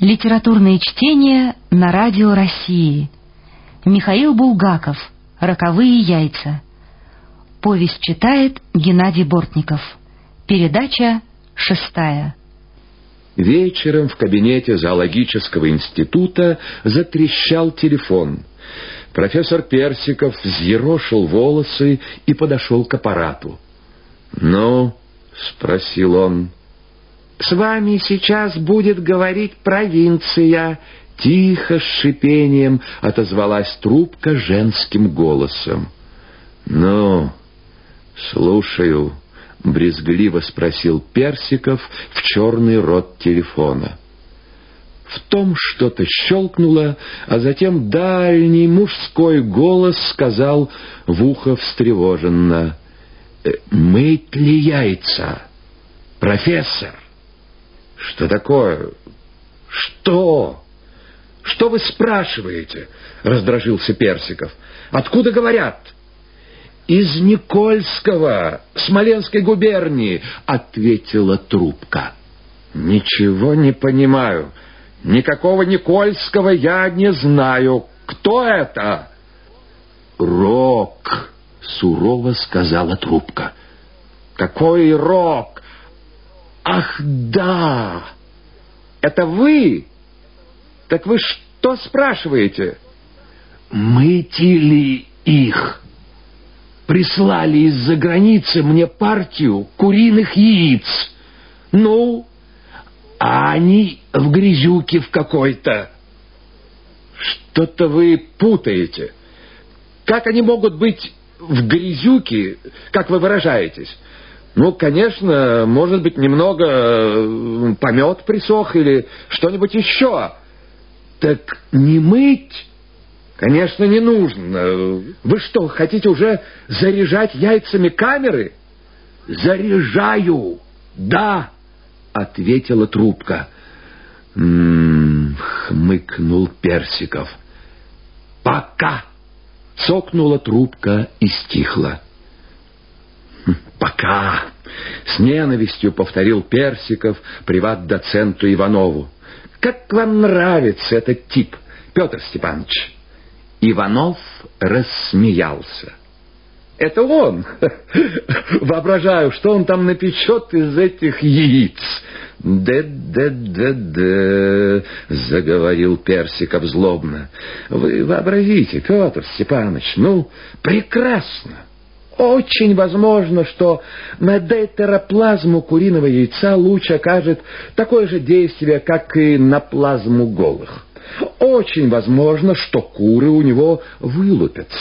Литературные чтения на радио России. Михаил Булгаков. Роковые яйца. Повесть читает Геннадий Бортников. Передача шестая. Вечером в кабинете зоологического института затрещал телефон. Профессор Персиков взъерошил волосы и подошел к аппарату. «Ну?» — спросил он. «С вами сейчас будет говорить провинция», — тихо, с шипением отозвалась трубка женским голосом. «Ну, слушаю», — брезгливо спросил Персиков в черный рот телефона. В том что-то щелкнуло, а затем дальний мужской голос сказал в ухо встревоженно. «Э, «Мыть ли яйца? Профессор!» «Что такое? Что? Что вы спрашиваете?» — раздражился Персиков. «Откуда говорят?» «Из Никольского, Смоленской губернии», — ответила трубка. «Ничего не понимаю. Никакого Никольского я не знаю. Кто это?» «Рок», — сурово сказала трубка. «Какой рок? «Ах, да! Это вы? Так вы что спрашиваете?» «Мыти ли их?» «Прислали из-за границы мне партию куриных яиц. Ну, а они в грязюке в какой-то». «Что-то вы путаете. Как они могут быть в грязюке, как вы выражаетесь?» Ну, конечно, может быть, немного э, помет присох или что-нибудь еще. Так не мыть, конечно, не нужно. Вы что, хотите уже заряжать яйцами камеры? Заряжаю, да, ответила трубка. М-м, хмыкнул Персиков. Пока. Цокнула трубка и стихла. «Пока!» — с ненавистью повторил Персиков приват-доценту Иванову. «Как вам нравится этот тип, Петр Степанович?» Иванов рассмеялся. «Это он! Воображаю, что он там напечет из этих яиц!» «Да-да-да-да!» — заговорил Персиков злобно. «Вы вообразите, Петр Степанович, ну, прекрасно! Очень возможно, что на дейтероплазму куриного яйца луч окажет такое же действие, как и на плазму голых. Очень возможно, что куры у него вылупятся.